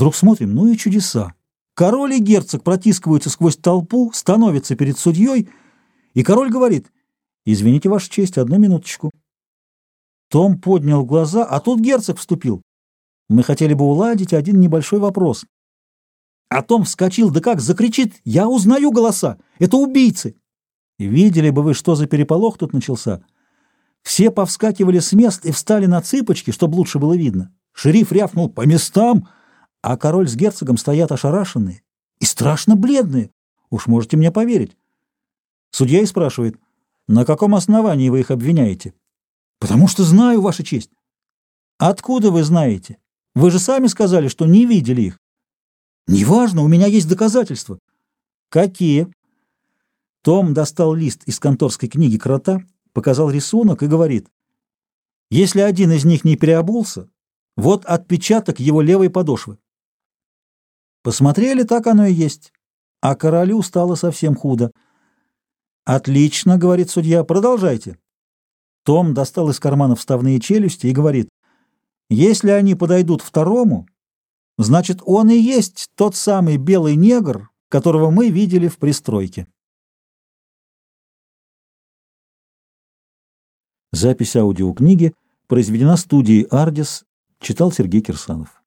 Вдруг смотрим, ну и чудеса. Король и герцог протискиваются сквозь толпу, становятся перед судьей, и король говорит, «Извините, Ваша честь, одну минуточку». Том поднял глаза, а тут герцог вступил. Мы хотели бы уладить один небольшой вопрос. А Том вскочил, да как закричит, «Я узнаю голоса! Это убийцы!» Видели бы вы, что за переполох тут начался. Все повскакивали с мест и встали на цыпочки, чтобы лучше было видно. Шериф рявкнул «По местам!» А король с герцогом стоят ошарашенные и страшно бледные. Уж можете мне поверить. Судья и спрашивает, на каком основании вы их обвиняете? Потому что знаю, Ваша честь. Откуда вы знаете? Вы же сами сказали, что не видели их. Неважно, у меня есть доказательства. Какие? Том достал лист из конторской книги крота, показал рисунок и говорит, если один из них не переобулся, вот отпечаток его левой подошвы. Посмотрели, так оно и есть. А королю стало совсем худо. «Отлично», — говорит судья, — «продолжайте». Том достал из кармана вставные челюсти и говорит, «Если они подойдут второму, значит, он и есть тот самый белый негр, которого мы видели в пристройке». Запись аудиокниги произведена студией «Ардис», читал Сергей Кирсанов.